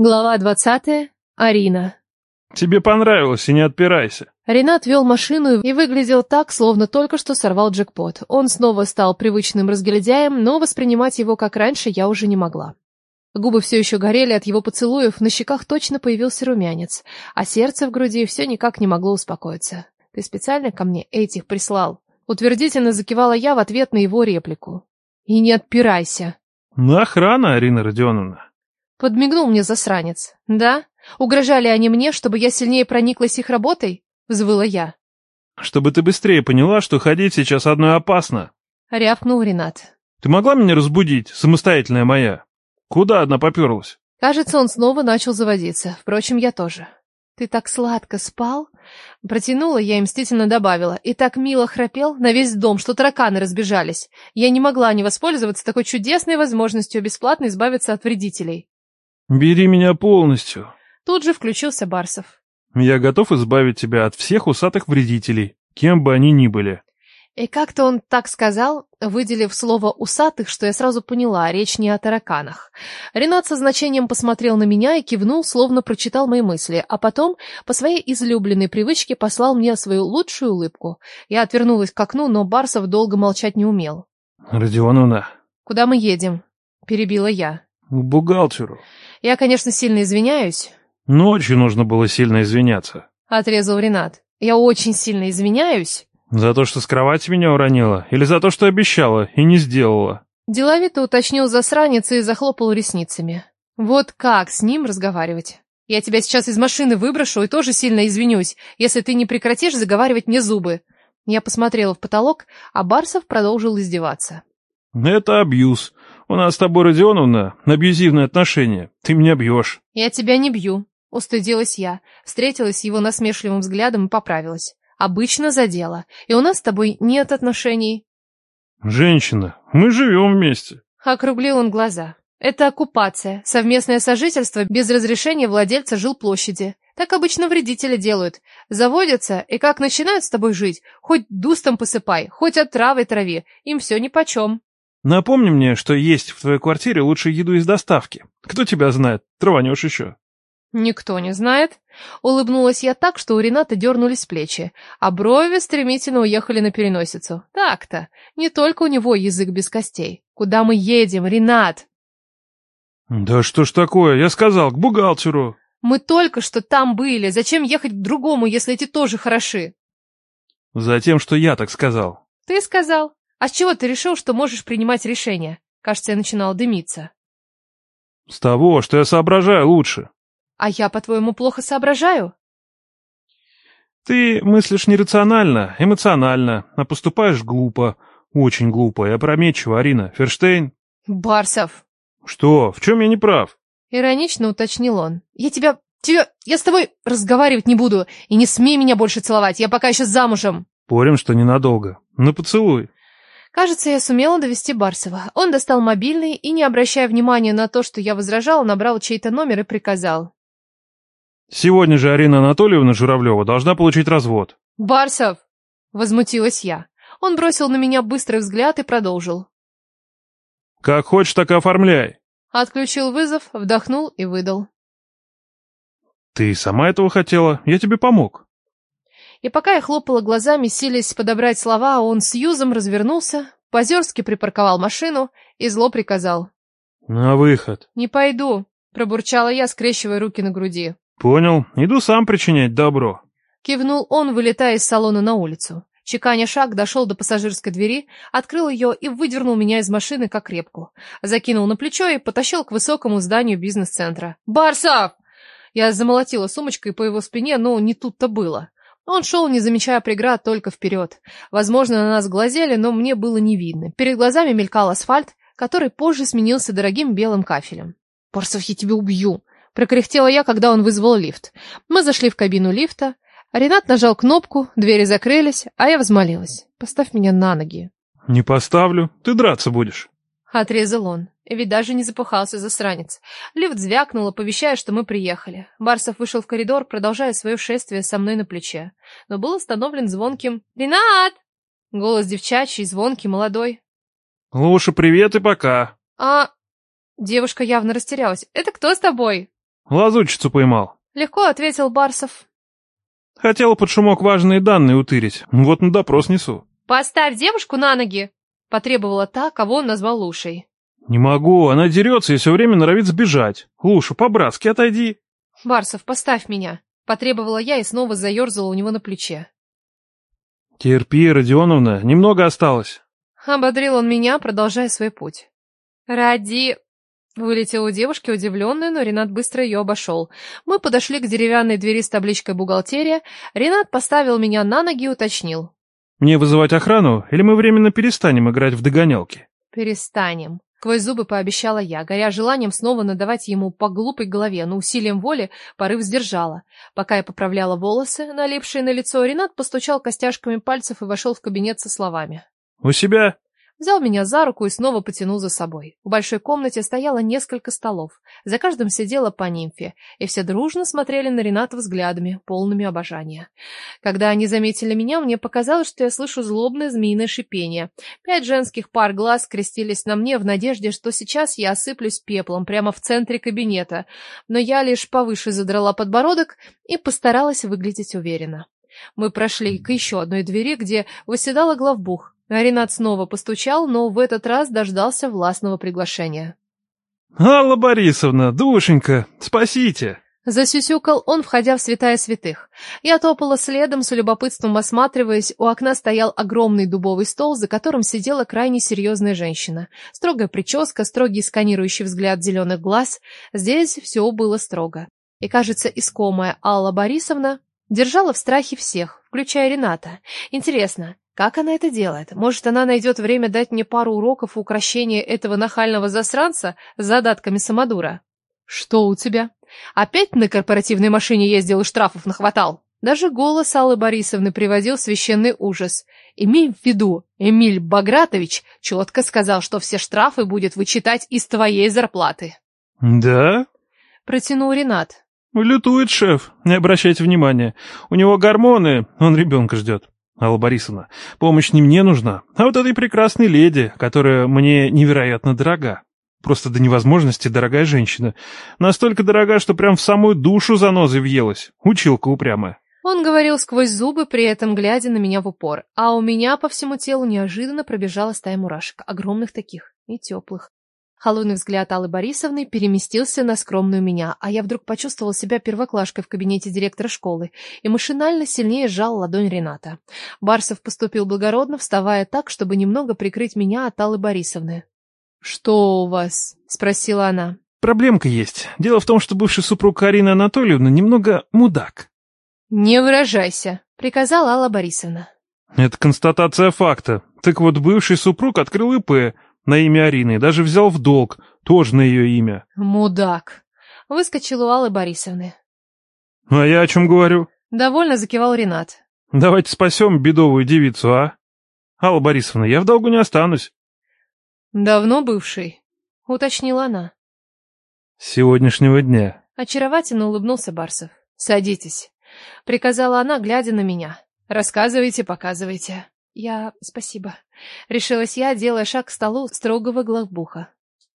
Глава двадцатая. Арина. Тебе понравилось, и не отпирайся. Ренат вел машину и выглядел так, словно только что сорвал джекпот. Он снова стал привычным разгильдяем, но воспринимать его как раньше я уже не могла. Губы все еще горели от его поцелуев, на щеках точно появился румянец, а сердце в груди все никак не могло успокоиться. «Ты специально ко мне этих прислал?» Утвердительно закивала я в ответ на его реплику. «И не отпирайся!» На охрана, Арина Родионовна. Подмигнул мне засранец. Да? Угрожали они мне, чтобы я сильнее прониклась их работой? Взвыла я. Чтобы ты быстрее поняла, что ходить сейчас одной опасно. Рявкнул Ренат. Ты могла меня разбудить, самостоятельная моя? Куда одна поперлась? Кажется, он снова начал заводиться. Впрочем, я тоже. Ты так сладко спал? Протянула я и мстительно добавила. И так мило храпел на весь дом, что тараканы разбежались. Я не могла не воспользоваться такой чудесной возможностью бесплатно избавиться от вредителей. Бери меня полностью. Тут же включился Барсов. Я готов избавить тебя от всех усатых вредителей, кем бы они ни были. И как-то он так сказал, выделив слово «усатых», что я сразу поняла, речь не о тараканах. Ренат со значением посмотрел на меня и кивнул, словно прочитал мои мысли, а потом, по своей излюбленной привычке, послал мне свою лучшую улыбку. Я отвернулась к окну, но Барсов долго молчать не умел. Родионовна. «Куда мы едем?» — перебила я. К бухгалтеру. Я, конечно, сильно извиняюсь. Ночью нужно было сильно извиняться. Отрезал Ренат. Я очень сильно извиняюсь. За то, что с кровати меня уронила? Или за то, что обещала и не сделала? Деловито уточнил засранец и захлопал ресницами. Вот как с ним разговаривать? Я тебя сейчас из машины выброшу и тоже сильно извинюсь, если ты не прекратишь заговаривать мне зубы. Я посмотрела в потолок, а Барсов продолжил издеваться. Это абьюз. У нас с тобой, Родионовна, абьюзивные отношения. Ты меня бьешь. Я тебя не бью. Устыдилась я, встретилась его насмешливым взглядом и поправилась. Обычно задела. И у нас с тобой нет отношений. Женщина, мы живем вместе. Округлил он глаза. Это оккупация, совместное сожительство без разрешения владельца жилплощади. Так обычно вредители делают. Заводятся, и как начинают с тобой жить, хоть дустом посыпай, хоть отравой трави, им все нипочем. Напомни мне, что есть в твоей квартире лучшую еду из доставки. Кто тебя знает, траванешь еще. Никто не знает. Улыбнулась я так, что у Рената дернулись плечи, а брови стремительно уехали на переносицу. Так-то, не только у него язык без костей. Куда мы едем, Ренат? Да что ж такое, я сказал, к бухгалтеру. Мы только что там были, зачем ехать к другому, если эти тоже хороши? Затем, что я так сказал. Ты сказал. А с чего ты решил, что можешь принимать решения? Кажется, я начинала дымиться. С того, что я соображаю лучше. А я, по-твоему, плохо соображаю? Ты мыслишь нерационально, эмоционально, а поступаешь глупо. Очень глупо и опрометчиво, Арина. Ферштейн? Барсов. Что? В чем я не прав? Иронично уточнил он. Я тебя... тебя... Я с тобой разговаривать не буду. И не смей меня больше целовать. Я пока еще замужем. Порим, что ненадолго. Ну, поцелуй. Кажется, я сумела довести Барсова. Он достал мобильный и, не обращая внимания на то, что я возражала, набрал чей-то номер и приказал. Сегодня же Арина Анатольевна Журавлева должна получить развод. «Барсов!» — возмутилась я. Он бросил на меня быстрый взгляд и продолжил. «Как хочешь, так и оформляй». Отключил вызов, вдохнул и выдал. «Ты сама этого хотела? Я тебе помог». И пока я хлопала глазами, силясь подобрать слова, он с юзом развернулся, позерски припарковал машину и зло приказал. «На выход». «Не пойду», — пробурчала я, скрещивая руки на груди. «Понял. Иду сам причинять добро». Кивнул он, вылетая из салона на улицу. Чеканя шаг, дошел до пассажирской двери, открыл ее и выдернул меня из машины как репку. Закинул на плечо и потащил к высокому зданию бизнес-центра. «Барсов!» Я замолотила сумочкой по его спине, но не тут-то было. Он шел, не замечая преград, только вперед. Возможно, на нас глазели, но мне было не видно. Перед глазами мелькал асфальт, который позже сменился дорогим белым кафелем. «Барсов, я тебя убью!» Прокряхтела я, когда он вызвал лифт. Мы зашли в кабину лифта. Ренат нажал кнопку, двери закрылись, а я взмолилась. «Поставь меня на ноги». «Не поставлю. Ты драться будешь». Отрезал он. Ведь даже не запыхался засранец. Лифт звякнул, оповещая, что мы приехали. Барсов вышел в коридор, продолжая свое шествие со мной на плече. Но был остановлен звонким «Ренат!» Голос девчачий, звонкий, молодой. «Лучше привет и пока». «А...» Девушка явно растерялась. «Это кто с тобой?» Лазучицу поймал. Легко ответил Барсов. Хотел под шумок важные данные утырить. Вот на допрос несу. «Поставь девушку на ноги!» — потребовала та, кого он назвал Лушей. Не могу, она дерется и все время норовит сбежать. Луша, по-братски отойди. «Барсов, поставь меня!» — потребовала я и снова заерзала у него на плече. Терпи, Родионовна, немного осталось. Ободрил он меня, продолжая свой путь. «Ради...» Вылетела у девушки удивленная, но Ренат быстро ее обошел. Мы подошли к деревянной двери с табличкой «Бухгалтерия». Ренат поставил меня на ноги и уточнил. Мне вызывать охрану, или мы временно перестанем играть в догонялки? «Перестанем». Сквозь зубы пообещала я, горя желанием снова надавать ему по глупой голове, но усилием воли порыв сдержала. Пока я поправляла волосы, налипшие на лицо, Ренат постучал костяшками пальцев и вошел в кабинет со словами. У себя? Взял меня за руку и снова потянул за собой. В большой комнате стояло несколько столов. За каждым сидела по нимфе, и все дружно смотрели на Рената взглядами, полными обожания. Когда они заметили меня, мне показалось, что я слышу злобное змеиное шипение. Пять женских пар глаз крестились на мне в надежде, что сейчас я осыплюсь пеплом прямо в центре кабинета. Но я лишь повыше задрала подбородок и постаралась выглядеть уверенно. Мы прошли к еще одной двери, где восседала главбух. Ренат снова постучал, но в этот раз дождался властного приглашения. «Алла Борисовна, душенька, спасите!» Засюсюкал он, входя в святая святых. Я топала следом, с любопытством осматриваясь. У окна стоял огромный дубовый стол, за которым сидела крайне серьезная женщина. Строгая прическа, строгий сканирующий взгляд зеленых глаз. Здесь все было строго. И, кажется, искомая Алла Борисовна держала в страхе всех, включая Рената. Интересно, как она это делает? Может, она найдет время дать мне пару уроков укрощения этого нахального засранца с задатками самодура? Что у тебя? Опять на корпоративной машине ездил и штрафов нахватал? Даже голос Аллы Борисовны приводил священный ужас. Имей в виду, Эмиль Багратович четко сказал, что все штрафы будет вычитать из твоей зарплаты. «Да?» — протянул Ренат. «Лютует шеф, не обращайте внимания. У него гормоны, он ребенка ждет». Алла Борисовна, помощь не мне нужна, а вот этой прекрасной леди, которая мне невероятно дорога. Просто до невозможности дорогая женщина. Настолько дорога, что прям в самую душу занозой въелась. Училка упрямая. Он говорил сквозь зубы, при этом глядя на меня в упор, а у меня по всему телу неожиданно пробежала стая мурашек, огромных таких и теплых. Холодный взгляд Аллы Борисовны переместился на скромную меня, а я вдруг почувствовал себя первоклашкой в кабинете директора школы и машинально сильнее сжал ладонь Рената. Барсов поступил благородно, вставая так, чтобы немного прикрыть меня от Аллы Борисовны. «Что у вас?» — спросила она. «Проблемка есть. Дело в том, что бывший супруг Карины Анатольевны немного мудак». «Не выражайся», — приказала Алла Борисовна. «Это констатация факта. Так вот, бывший супруг открыл ИП, на имя Арины, даже взял в долг, тоже на ее имя. Мудак. Выскочил у Аллы Борисовны. А я о чем говорю? Довольно закивал Ренат. Давайте спасем бедовую девицу, а? Алла Борисовна, я в долгу не останусь. Давно бывший, уточнила она. С сегодняшнего дня. Очаровательно улыбнулся Барсов. Садитесь, приказала она, глядя на меня. Рассказывайте, показывайте. Я... спасибо. Решилась я, делая шаг к столу строгого главбуха.